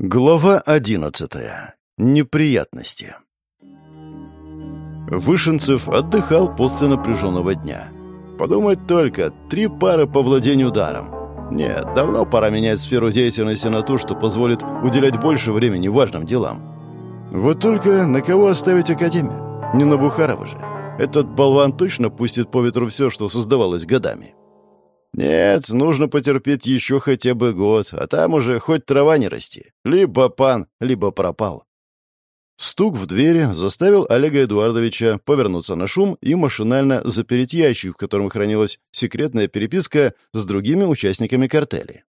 Глава одиннадцатая. Неприятности. Вышинцев отдыхал после напряженного дня. Подумать только, три пары по владению даром. Нет, давно пора менять сферу деятельности на ту, что позволит уделять больше времени важным делам. Вот только на кого оставить Академию? Не на Бухарова же. Этот болван точно пустит по ветру все, что создавалось годами. Нет, нужно потерпеть еще хотя бы год, а там уже хоть трава не расти. Либо пан, либо пропал. Стук в двери заставил Олега Эдуардовича повернуться на шум и машинально запереть ящик, в котором хранилась секретная переписка с другими участниками картели.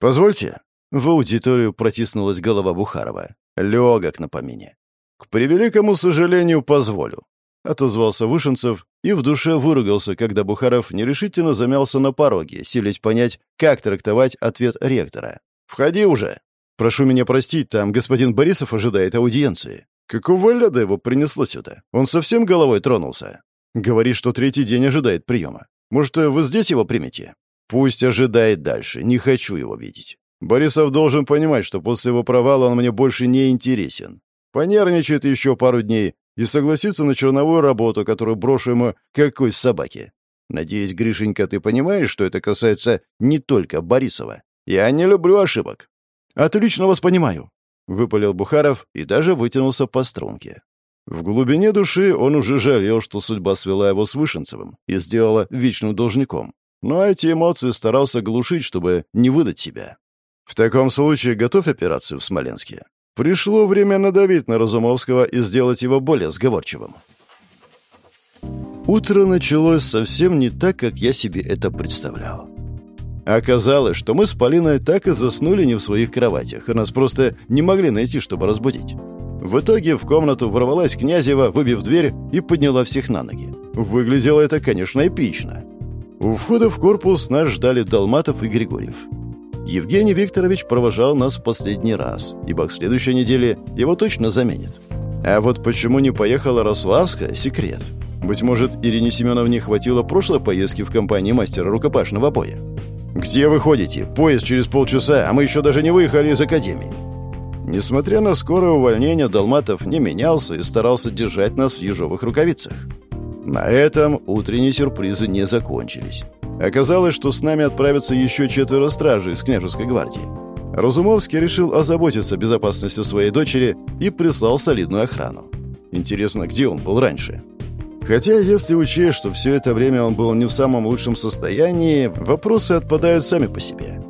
«Позвольте». В аудиторию протиснулась голова Бухарова. Легок на помине. «К превеликому сожалению, позволю. — отозвался Вышинцев и в душе выругался, когда Бухаров нерешительно замялся на пороге, силясь понять, как трактовать ответ ректора. «Входи уже!» «Прошу меня простить, там господин Борисов ожидает аудиенции». «Какого ляда его принесло сюда? Он совсем головой тронулся?» «Говорит, что третий день ожидает приема. Может, вы здесь его примете?» «Пусть ожидает дальше. Не хочу его видеть. Борисов должен понимать, что после его провала он мне больше не интересен. Понервничает еще пару дней, и согласиться на черновую работу, которую брошу ему какой собаке. Надеюсь, Гришенька, ты понимаешь, что это касается не только Борисова. Я не люблю ошибок. Отлично вас понимаю, выпалил Бухаров и даже вытянулся по струнке. В глубине души он уже жалел, что судьба свела его с Вышинцевым и сделала вечным должником. Но эти эмоции старался глушить, чтобы не выдать себя. В таком случае готовь операцию в Смоленске. Пришло время надавить на Разумовского и сделать его более сговорчивым. Утро началось совсем не так, как я себе это представлял. Оказалось, что мы с Полиной так и заснули не в своих кроватях, и нас просто не могли найти, чтобы разбудить. В итоге в комнату ворвалась Князева, выбив дверь, и подняла всех на ноги. Выглядело это, конечно, эпично. У входа в корпус нас ждали Долматов и Григорьев. Евгений Викторович провожал нас в последний раз, ибо к следующей неделе его точно заменит. А вот почему не поехала Рославская – секрет. Быть может, Ирине Семеновне хватило прошлой поездки в компании мастера рукопашного боя. «Где вы ходите? Поезд через полчаса, а мы еще даже не выехали из академии». Несмотря на скорое увольнение, Долматов не менялся и старался держать нас в ежовых рукавицах. На этом утренние сюрпризы не закончились. Оказалось, что с нами отправятся еще четверо стражей из княжеской гвардии. Разумовский решил озаботиться безопасностью своей дочери и прислал солидную охрану. Интересно, где он был раньше? Хотя, если учесть, что все это время он был не в самом лучшем состоянии, вопросы отпадают сами по себе.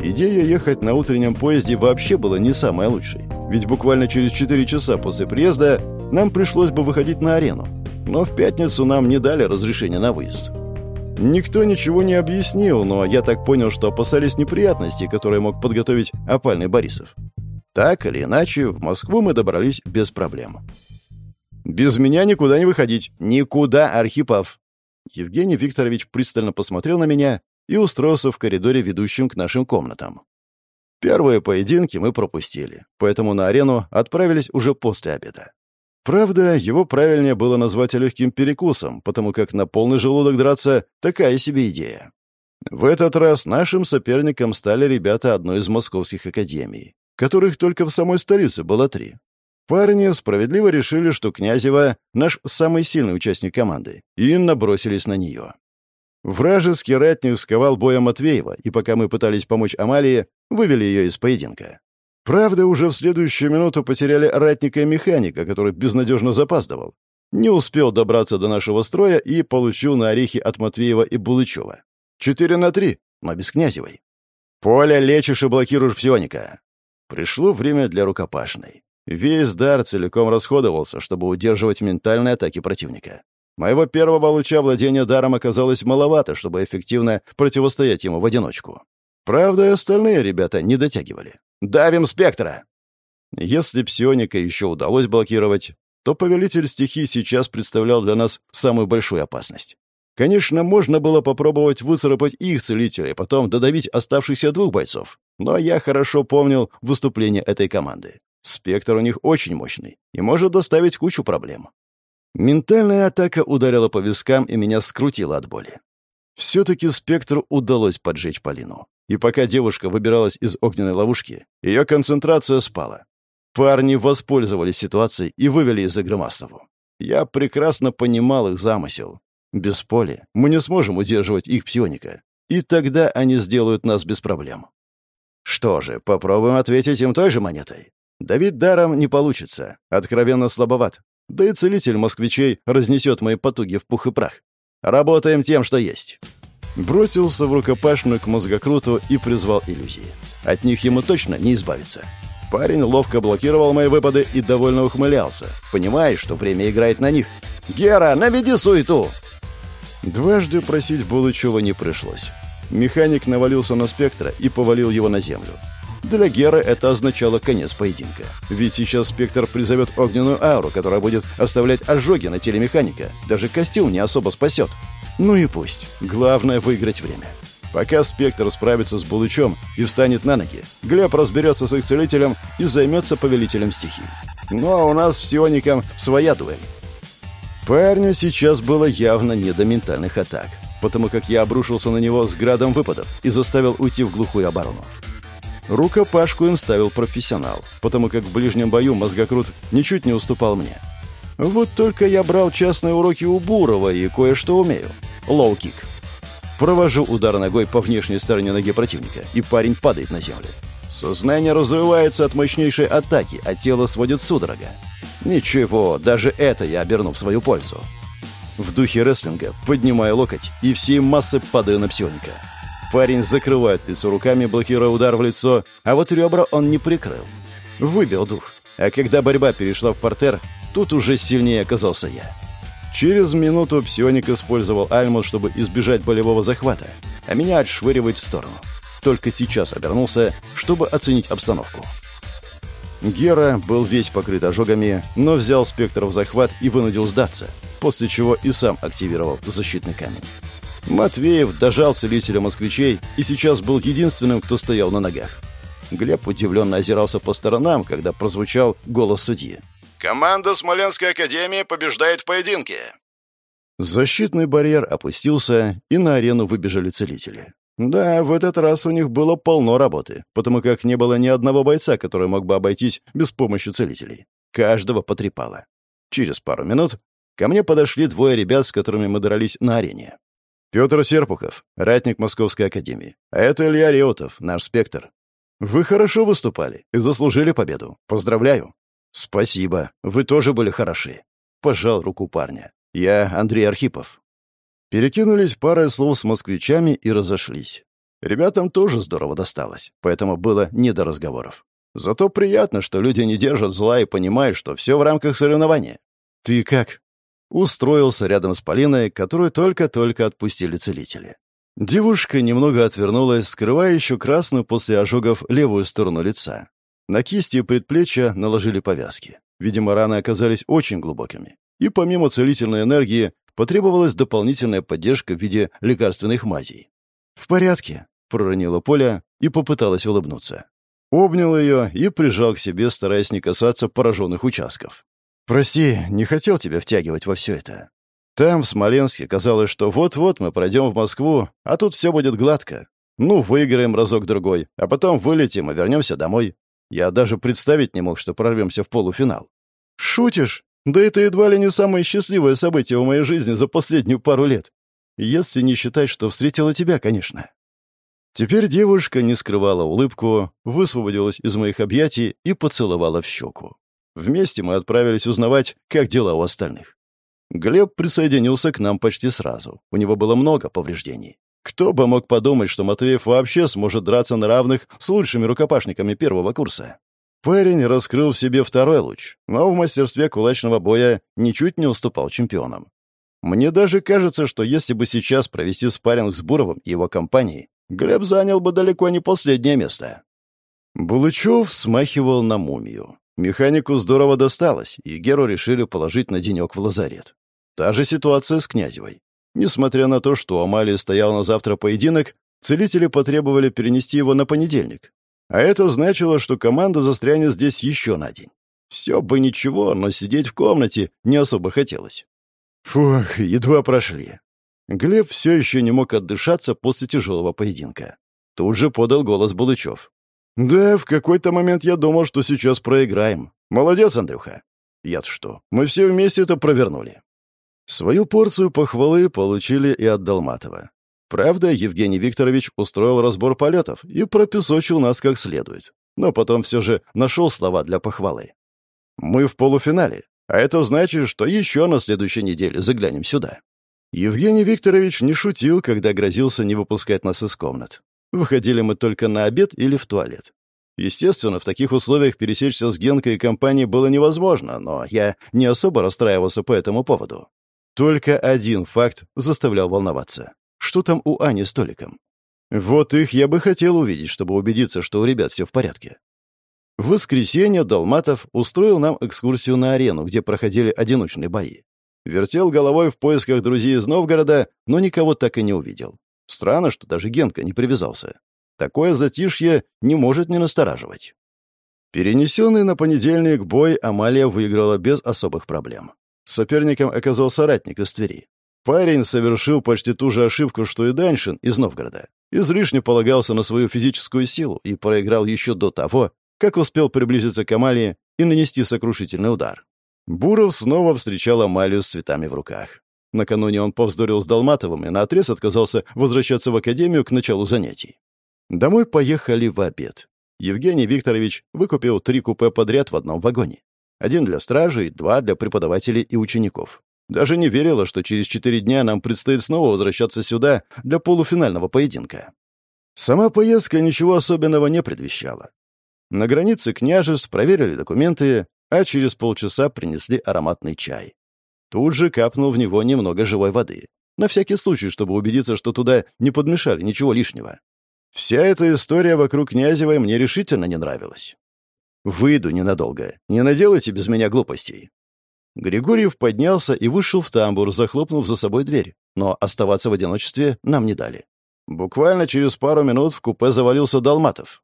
Идея ехать на утреннем поезде вообще была не самая лучшей. Ведь буквально через 4 часа после приезда нам пришлось бы выходить на арену. Но в пятницу нам не дали разрешения на выезд. Никто ничего не объяснил, но я так понял, что опасались неприятностей, которые мог подготовить опальный Борисов. Так или иначе, в Москву мы добрались без проблем. «Без меня никуда не выходить. Никуда, Архипов!» Евгений Викторович пристально посмотрел на меня и устроился в коридоре, ведущем к нашим комнатам. Первые поединки мы пропустили, поэтому на арену отправились уже после обеда. Правда, его правильнее было назвать легким перекусом, потому как на полный желудок драться — такая себе идея. В этот раз нашим соперником стали ребята одной из московских академий, которых только в самой столице было три. Парни справедливо решили, что Князева — наш самый сильный участник команды, и набросились на нее. Вражеский ратник сковал боя Матвеева, и пока мы пытались помочь Амалии, вывели ее из поединка. Правда, уже в следующую минуту потеряли ратника и механика, который безнадежно запаздывал. Не успел добраться до нашего строя и получил на орехи от Матвеева и Булычева. Четыре на три, но без Князевой. «Поле лечишь и блокируешь псионика». Пришло время для рукопашной. Весь дар целиком расходовался, чтобы удерживать ментальные атаки противника. Моего первого луча владения даром оказалось маловато, чтобы эффективно противостоять ему в одиночку. Правда, остальные ребята не дотягивали. Давим спектра!» Если псионика еще удалось блокировать, то повелитель стихий сейчас представлял для нас самую большую опасность. Конечно, можно было попробовать выцарапать их целителя и потом додавить оставшихся двух бойцов. Но я хорошо помнил выступление этой команды. Спектр у них очень мощный и может доставить кучу проблем. Ментальная атака ударила по вискам и меня скрутила от боли. Все-таки спектру удалось поджечь Полину. И пока девушка выбиралась из огненной ловушки, ее концентрация спала. Парни воспользовались ситуацией и вывели из игры Маслову. Я прекрасно понимал их замысел. Без поля мы не сможем удерживать их псионика, и тогда они сделают нас без проблем. Что же, попробуем ответить им той же монетой. Давид даром не получится, откровенно слабоват. Да и целитель москвичей разнесет мои потуги в пух и прах. Работаем тем, что есть. Бросился в рукопашную к мозгокруту и призвал иллюзии. От них ему точно не избавиться. Парень ловко блокировал мои выпады и довольно ухмылялся, понимая, что время играет на них. «Гера, наведи суету!» Дважды просить Булычева не пришлось. Механик навалился на спектра и повалил его на землю. Для Гера это означало конец поединка. Ведь сейчас спектр призовет огненную ауру, которая будет оставлять ожоги на теле механика. Даже костюм не особо спасет. Ну и пусть. Главное — выиграть время. Пока спектр справится с Булычом и встанет на ноги, Глеб разберется с их целителем и займется повелителем стихий. Ну а у нас псионикам своя дуэль. Парню сейчас было явно не до ментальных атак, потому как я обрушился на него с градом выпадов и заставил уйти в глухую оборону. Рукопашку им ставил профессионал, потому как в ближнем бою мозгокрут ничуть не уступал мне. Вот только я брал частные уроки у Бурова и кое-что умею. Лоу-кик. Провожу удар ногой по внешней стороне ноги противника, и парень падает на землю. Сознание разрывается от мощнейшей атаки, а тело сводит судорога. Ничего, даже это я оберну в свою пользу. В духе рестлинга поднимаю локоть и всей массы падаю на псионика. Парень закрывает лицо руками, блокируя удар в лицо, а вот ребра он не прикрыл. Выбил дух. А когда борьба перешла в портер, тут уже сильнее оказался я. Через минуту псионик использовал Альмус, чтобы избежать болевого захвата, а меня отшвыривать в сторону. Только сейчас обернулся, чтобы оценить обстановку. Гера был весь покрыт ожогами, но взял спектр в захват и вынудил сдаться, после чего и сам активировал защитный камень. Матвеев дожал целителя москвичей и сейчас был единственным, кто стоял на ногах. Глеб удивленно озирался по сторонам, когда прозвучал голос судьи. «Команда Смоленской академии побеждает в поединке!» Защитный барьер опустился, и на арену выбежали целители. Да, в этот раз у них было полно работы, потому как не было ни одного бойца, который мог бы обойтись без помощи целителей. Каждого потрепало. Через пару минут ко мне подошли двое ребят, с которыми мы дрались на арене. Петр Серпухов, ратник Московской академии. А это Илья Реутов, наш спектр. Вы хорошо выступали и заслужили победу. Поздравляю. Спасибо. Вы тоже были хороши. Пожал руку парня. Я Андрей Архипов. Перекинулись парой слов с москвичами и разошлись. Ребятам тоже здорово досталось, поэтому было не до разговоров. Зато приятно, что люди не держат зла и понимают, что все в рамках соревнования. «Ты как?» Устроился рядом с Полиной, которую только-только отпустили целители. Девушка немного отвернулась, скрывая еще красную после ожогов левую сторону лица. На кисти и предплечья наложили повязки. Видимо, раны оказались очень глубокими. И помимо целительной энергии, Потребовалась дополнительная поддержка в виде лекарственных мазей. «В порядке», — проронила Поля и попыталась улыбнуться. Обнял ее и прижал к себе, стараясь не касаться пораженных участков. «Прости, не хотел тебя втягивать во все это. Там, в Смоленске, казалось, что вот-вот мы пройдем в Москву, а тут все будет гладко. Ну, выиграем разок-другой, а потом вылетим и вернемся домой. Я даже представить не мог, что прорвемся в полуфинал». «Шутишь?» Да это едва ли не самое счастливое событие в моей жизни за последнюю пару лет. Если не считать, что встретила тебя, конечно. Теперь девушка не скрывала улыбку, высвободилась из моих объятий и поцеловала в щеку. Вместе мы отправились узнавать, как дела у остальных. Глеб присоединился к нам почти сразу. У него было много повреждений. Кто бы мог подумать, что Матвеев вообще сможет драться на равных с лучшими рукопашниками первого курса. Парень раскрыл в себе второй луч, но в мастерстве кулачного боя ничуть не уступал чемпионам. Мне даже кажется, что если бы сейчас провести спарринг с Буровым и его компанией, Глеб занял бы далеко не последнее место. Булычев смахивал на мумию. Механику здорово досталось, и Геру решили положить на денек в лазарет. Та же ситуация с Князевой. Несмотря на то, что у Амалии стоял на завтра поединок, целители потребовали перенести его на понедельник. А это значило, что команда застрянет здесь еще на день. Все бы ничего, но сидеть в комнате не особо хотелось. Фух, едва прошли. Глеб все еще не мог отдышаться после тяжелого поединка. Тут же подал голос Булычев. «Да, в какой-то момент я думал, что сейчас проиграем. Молодец, Андрюха!» «Я-то что, мы все вместе это провернули». Свою порцию похвалы получили и от Долматова. Правда, Евгений Викторович устроил разбор полетов и пропесочил нас как следует. Но потом все же нашел слова для похвалы. «Мы в полуфинале, а это значит, что еще на следующей неделе заглянем сюда». Евгений Викторович не шутил, когда грозился не выпускать нас из комнат. Выходили мы только на обед или в туалет. Естественно, в таких условиях пересечься с Генкой и компанией было невозможно, но я не особо расстраивался по этому поводу. Только один факт заставлял волноваться. Что там у Ани с Толиком? Вот их я бы хотел увидеть, чтобы убедиться, что у ребят все в порядке. В воскресенье Долматов устроил нам экскурсию на арену, где проходили одиночные бои. Вертел головой в поисках друзей из Новгорода, но никого так и не увидел. Странно, что даже Генка не привязался. Такое затишье не может не настораживать. Перенесенный на понедельник бой Амалия выиграла без особых проблем. Соперником оказался ратник из Твери. Парень совершил почти ту же ошибку, что и Даньшин из Новгорода. Излишне полагался на свою физическую силу и проиграл еще до того, как успел приблизиться к Амалии и нанести сокрушительный удар. Буров снова встречал Амалию с цветами в руках. Накануне он повздорил с Долматовым и наотрез отказался возвращаться в академию к началу занятий. Домой поехали в обед. Евгений Викторович выкупил три купе подряд в одном вагоне. Один для стражей, два для преподавателей и учеников. Даже не верила, что через четыре дня нам предстоит снова возвращаться сюда для полуфинального поединка. Сама поездка ничего особенного не предвещала. На границе княжеств проверили документы, а через полчаса принесли ароматный чай. Тут же капнул в него немного живой воды. На всякий случай, чтобы убедиться, что туда не подмешали ничего лишнего. Вся эта история вокруг Князевой мне решительно не нравилась. «Выйду ненадолго. Не наделайте без меня глупостей». Григорьев поднялся и вышел в тамбур, захлопнув за собой дверь. Но оставаться в одиночестве нам не дали. Буквально через пару минут в купе завалился Долматов.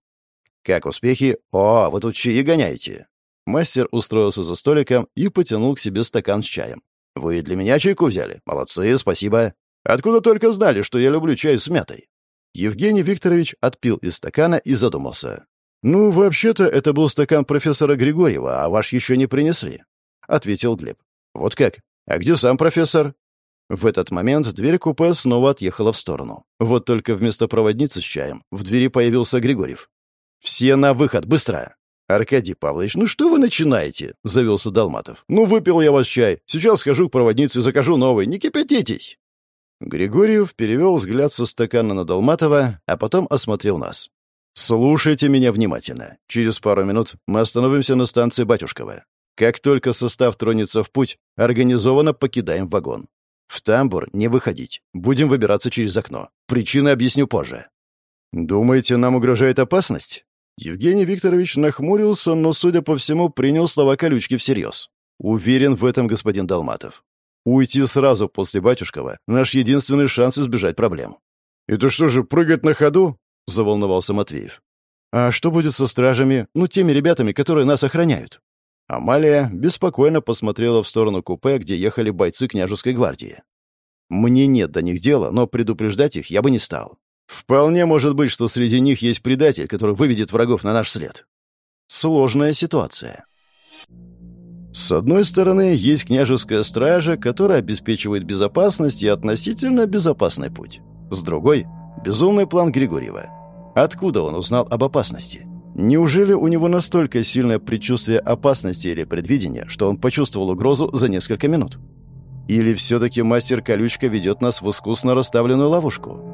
«Как успехи? О, вы тут чаи гоняете!» Мастер устроился за столиком и потянул к себе стакан с чаем. «Вы для меня чайку взяли? Молодцы, спасибо. Откуда только знали, что я люблю чай с мятой?» Евгений Викторович отпил из стакана и задумался. «Ну, вообще-то, это был стакан профессора Григорьева, а ваш еще не принесли», — ответил Глеб. «Вот как? А где сам профессор?» В этот момент дверь купе снова отъехала в сторону. Вот только вместо проводницы с чаем в двери появился Григорьев. «Все на выход, быстро!» «Аркадий Павлович, ну что вы начинаете?» — завелся Долматов. «Ну, выпил я вас чай. Сейчас схожу к проводнице и закажу новый. Не кипятитесь!» Григорьев перевел взгляд со стакана на Долматова, а потом осмотрел нас. «Слушайте меня внимательно. Через пару минут мы остановимся на станции Батюшкова. Как только состав тронется в путь, организованно покидаем вагон. В тамбур не выходить. Будем выбираться через окно. Причины объясню позже». «Думаете, нам угрожает опасность?» Евгений Викторович нахмурился, но, судя по всему, принял слова колючки всерьез. «Уверен в этом господин Долматов. Уйти сразу после батюшкова — наш единственный шанс избежать проблем». «Это что же, прыгать на ходу?» — заволновался Матвеев. «А что будет со стражами, ну, теми ребятами, которые нас охраняют?» Амалия беспокойно посмотрела в сторону купе, где ехали бойцы княжеской гвардии. «Мне нет до них дела, но предупреждать их я бы не стал. Вполне может быть, что среди них есть предатель, который выведет врагов на наш след. Сложная ситуация. С одной стороны, есть княжеская стража, которая обеспечивает безопасность и относительно безопасный путь. С другой — безумный план Григорьева. Откуда он узнал об опасности? Неужели у него настолько сильное предчувствие опасности или предвидения, что он почувствовал угрозу за несколько минут? Или все-таки мастер Колючка ведет нас в искусно расставленную ловушку?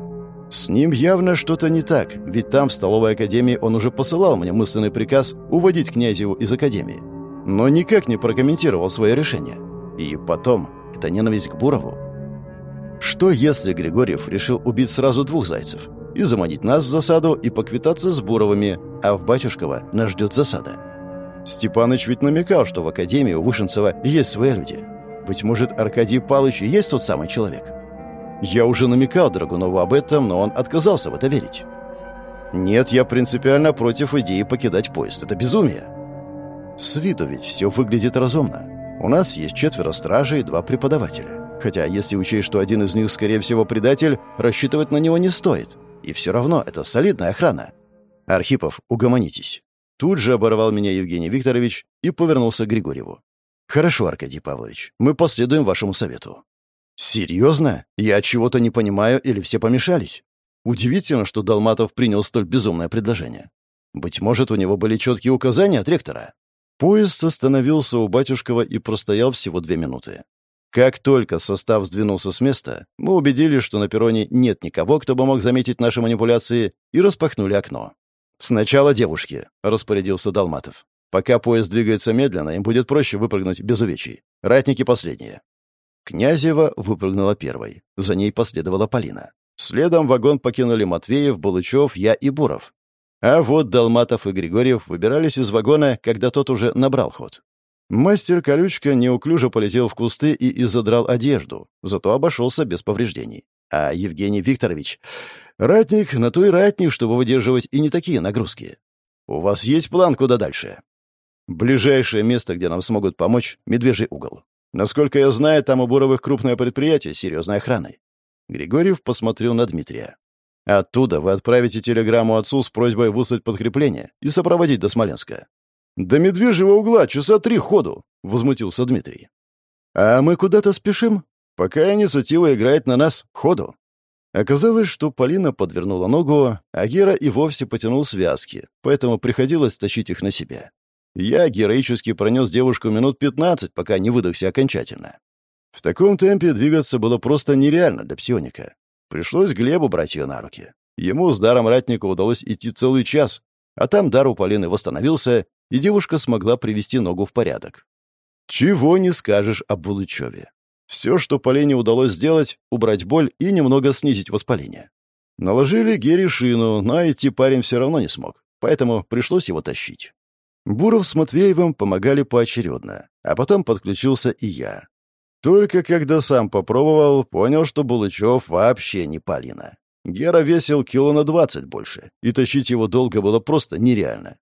С ним явно что-то не так, ведь там, в столовой академии, он уже посылал мне мысленный приказ уводить Князеву из академии. Но никак не прокомментировал свое решение. И потом, это ненависть к Бурову. Что если Григорьев решил убить сразу двух зайцев? И заманить нас в засаду, и поквитаться с Буровыми, а в Батюшково нас ждет засада? Степаныч ведь намекал, что в академии у Вышенцева есть свои люди. Быть может, Аркадий Палыч и есть тот самый человек? Я уже намекал Драгунову об этом, но он отказался в это верить. Нет, я принципиально против идеи покидать поезд. Это безумие. С виду ведь все выглядит разумно. У нас есть четверо стражей и два преподавателя. Хотя, если учесть, что один из них, скорее всего, предатель, рассчитывать на него не стоит. И все равно это солидная охрана. Архипов, угомонитесь. Тут же оборвал меня Евгений Викторович и повернулся к Григорьеву. «Хорошо, Аркадий Павлович, мы последуем вашему совету». «Серьезно? Я чего-то не понимаю или все помешались?» Удивительно, что Долматов принял столь безумное предложение. Быть может, у него были четкие указания от ректора. Поезд остановился у Батюшкова и простоял всего две минуты. Как только состав сдвинулся с места, мы убедились, что на перроне нет никого, кто бы мог заметить наши манипуляции, и распахнули окно. «Сначала девушки», — распорядился Долматов. «Пока поезд двигается медленно, им будет проще выпрыгнуть без увечий. Ратники последние». Князева выпрыгнула первой. За ней последовала Полина. Следом вагон покинули Матвеев, Булычев, я и Буров. А вот Долматов и Григорьев выбирались из вагона, когда тот уже набрал ход. Мастер Колючка неуклюже полетел в кусты и изодрал одежду, зато обошелся без повреждений. А Евгений Викторович... Ратник на то и ратник, чтобы выдерживать и не такие нагрузки. У вас есть план, куда дальше? Ближайшее место, где нам смогут помочь — Медвежий угол. Насколько я знаю, там у Буровых крупное предприятие серьезной охраной. Григорьев посмотрел на Дмитрия. Оттуда вы отправите телеграмму отцу с просьбой выслать подкрепление и сопроводить до Смоленска. «До медвежьего угла часа три ходу!» — возмутился Дмитрий. «А мы куда-то спешим? Пока инициатива играет на нас, ходу!» Оказалось, что Полина подвернула ногу, а Гера и вовсе потянул связки, поэтому приходилось тащить их на себя. Я героически пронес девушку минут пятнадцать, пока не выдохся окончательно. В таком темпе двигаться было просто нереально для псионика. Пришлось Глебу брать ее на руки. Ему с даром ратника удалось идти целый час, а там дар у Полины восстановился, и девушка смогла привести ногу в порядок. Чего не скажешь об Булычеве. Все, что Полине удалось сделать, убрать боль и немного снизить воспаление. Наложили Гере шину, но идти парень все равно не смог, поэтому пришлось его тащить. Буров с Матвеевым помогали поочередно, а потом подключился и я. Только когда сам попробовал, понял, что Булычев вообще не Полина. Гера весил кило на двадцать больше, и тащить его долго было просто нереально.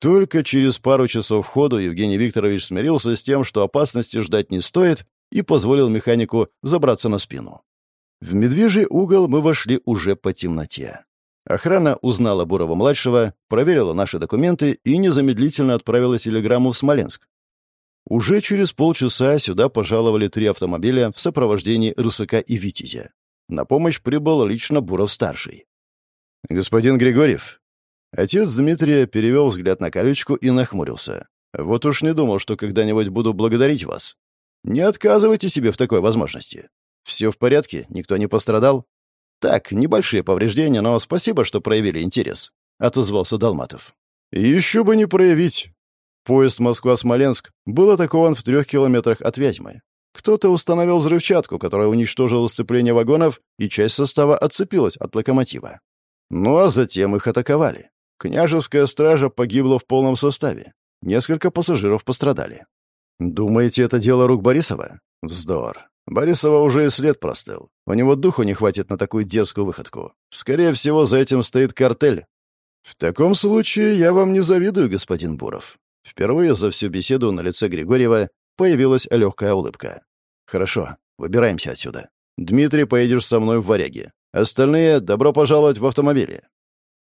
Только через пару часов ходу Евгений Викторович смирился с тем, что опасности ждать не стоит, и позволил механику забраться на спину. В медвежий угол мы вошли уже по темноте. Охрана узнала Бурова-младшего, проверила наши документы и незамедлительно отправила телеграмму в Смоленск. Уже через полчаса сюда пожаловали три автомобиля в сопровождении Русака и Витязя. На помощь прибыл лично Буров-старший. «Господин Григорьев». Отец Дмитрия перевел взгляд на колючку и нахмурился. «Вот уж не думал, что когда-нибудь буду благодарить вас. Не отказывайте себе в такой возможности. Все в порядке? Никто не пострадал? Так, небольшие повреждения, но спасибо, что проявили интерес», — отозвался Долматов. «Еще бы не проявить. Поезд Москва-Смоленск был атакован в трех километрах от Вязьмы. Кто-то установил взрывчатку, которая уничтожила сцепление вагонов, и часть состава отцепилась от локомотива. Ну а затем их атаковали. Княжеская стража погибла в полном составе. Несколько пассажиров пострадали. Думаете, это дело рук Борисова? Вздор. Борисова уже и след простыл. У него духу не хватит на такую дерзкую выходку. Скорее всего, за этим стоит картель. В таком случае я вам не завидую, господин Буров. Впервые за всю беседу на лице Григорьева появилась легкая улыбка. «Хорошо, выбираемся отсюда. Дмитрий, поедешь со мной в варяги. Остальные — добро пожаловать в автомобили».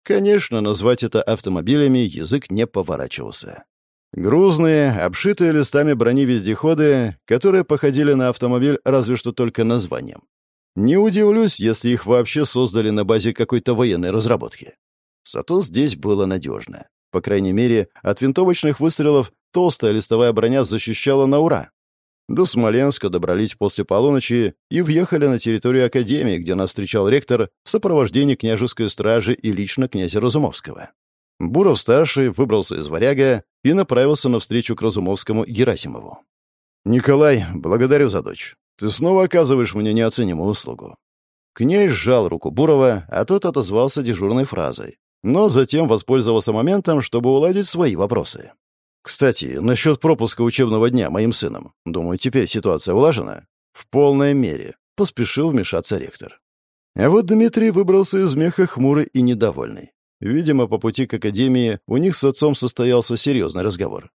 Конечно, назвать это автомобилями язык не поворачивался. Грузные, обшитые листами брони вездеходы, которые походили на автомобиль разве что только названием. Не удивлюсь, если их вообще создали на базе какой-то военной разработки. Зато здесь было надежно. По крайней мере, от винтовочных выстрелов толстая листовая броня защищала на ура. До Смоленска добрались после полуночи и въехали на территорию Академии, где нас встречал ректор в сопровождении княжеской стражи и лично князя Разумовского. Буров-старший выбрался из варяга и направился навстречу к Разумовскому Герасимову. «Николай, благодарю за дочь. Ты снова оказываешь мне неоценимую услугу». Князь сжал руку Бурова, а тот отозвался дежурной фразой. Но затем воспользовался моментом, чтобы уладить свои вопросы. «Кстати, насчет пропуска учебного дня моим сыном. Думаю, теперь ситуация улажена?» «В полной мере», — поспешил вмешаться ректор. А вот Дмитрий выбрался из меха хмурый и недовольный. Видимо, по пути к академии у них с отцом состоялся серьезный разговор.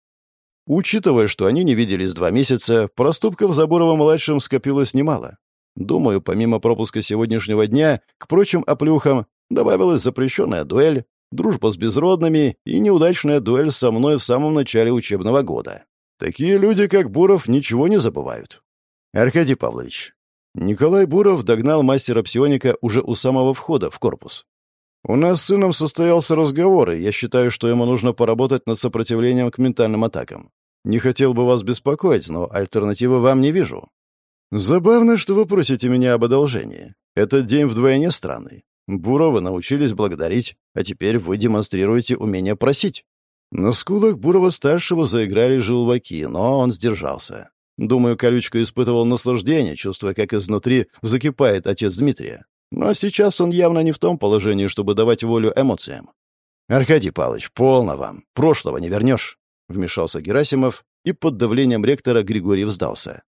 Учитывая, что они не виделись два месяца, проступков за Буровым-младшим скопилось немало. Думаю, помимо пропуска сегодняшнего дня, к прочим оплюхам Добавилась запрещенная дуэль, дружба с безродными и неудачная дуэль со мной в самом начале учебного года. Такие люди, как Буров, ничего не забывают. Аркадий Павлович. Николай Буров догнал мастера псионика уже у самого входа в корпус. У нас с сыном состоялся разговор, и я считаю, что ему нужно поработать над сопротивлением к ментальным атакам. Не хотел бы вас беспокоить, но альтернативы вам не вижу. Забавно, что вы просите меня об одолжении. Этот день вдвойне странный. Бурова научились благодарить, а теперь вы демонстрируете умение просить. На скулах Бурова-старшего заиграли желваки, но он сдержался. Думаю, Колючка испытывал наслаждение, чувствуя, как изнутри закипает отец Дмитрия. Но сейчас он явно не в том положении, чтобы давать волю эмоциям. «Аркадий Павлович, полно вам. Прошлого не вернешь», — вмешался Герасимов, и под давлением ректора Григорьев сдался.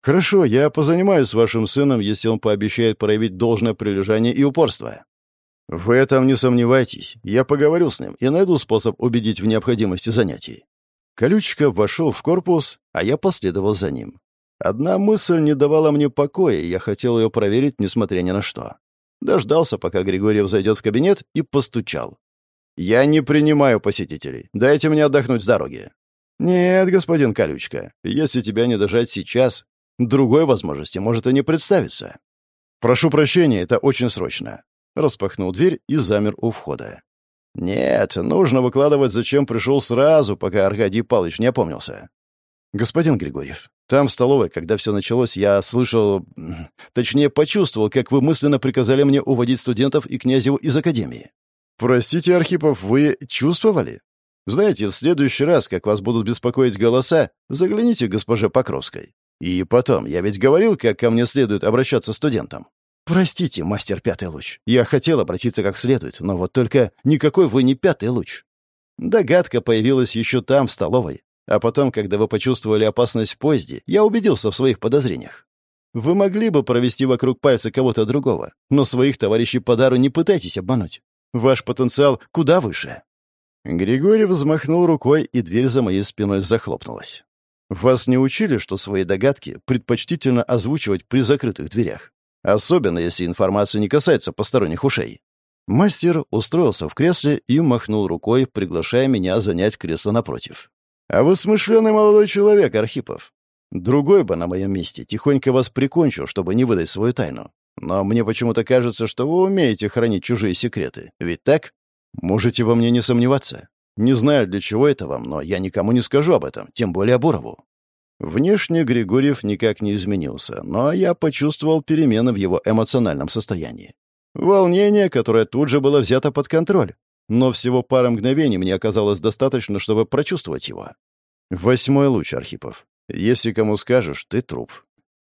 «Хорошо, я позанимаюсь с вашим сыном, если он пообещает проявить должное прилежание и упорство». «В этом не сомневайтесь. Я поговорю с ним и найду способ убедить в необходимости занятий». Колючка вошел в корпус, а я последовал за ним. Одна мысль не давала мне покоя, и я хотел ее проверить, несмотря ни на что. Дождался, пока Григорьев зайдет в кабинет, и постучал. «Я не принимаю посетителей. Дайте мне отдохнуть с дороги». «Нет, господин Колючка, если тебя не дожать сейчас, другой возможности может и не представиться». «Прошу прощения, это очень срочно». Распахнул дверь и замер у входа. «Нет, нужно выкладывать, зачем пришел сразу, пока Аркадий Павлович не опомнился». «Господин Григорьев, там, в столовой, когда все началось, я слышал... Точнее, почувствовал, как вы мысленно приказали мне уводить студентов и князеву из академии. Простите, Архипов, вы чувствовали? Знаете, в следующий раз, как вас будут беспокоить голоса, загляните к госпоже Покровской. И потом, я ведь говорил, как ко мне следует обращаться студентам. Простите, мастер Пятый Луч, я хотел обратиться как следует, но вот только никакой вы не Пятый Луч. Догадка появилась еще там, в столовой, а потом, когда вы почувствовали опасность в поезде, я убедился в своих подозрениях. Вы могли бы провести вокруг пальца кого-то другого, но своих товарищей по дару не пытайтесь обмануть. Ваш потенциал куда выше». Григорий взмахнул рукой, и дверь за моей спиной захлопнулась. «Вас не учили, что свои догадки предпочтительно озвучивать при закрытых дверях? Особенно, если информация не касается посторонних ушей». Мастер устроился в кресле и махнул рукой, приглашая меня занять кресло напротив. А вы смышленый молодой человек, Архипов. Другой бы на моем месте тихонько вас прикончил, чтобы не выдать свою тайну. Но мне почему-то кажется, что вы умеете хранить чужие секреты. Ведь так? Можете во мне не сомневаться. Не знаю, для чего это вам, но я никому не скажу об этом, тем более Бурову. Внешне Григорьев никак не изменился, но я почувствовал перемены в его эмоциональном состоянии. Волнение, которое тут же было взято под контроль но всего пара мгновений мне оказалось достаточно, чтобы прочувствовать его. Восьмой луч, Архипов. Если кому скажешь, ты труп.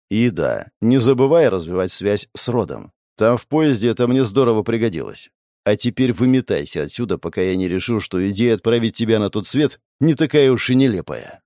И да, не забывай развивать связь с родом. Там в поезде это мне здорово пригодилось. А теперь выметайся отсюда, пока я не решу, что идея отправить тебя на тот свет не такая уж и нелепая.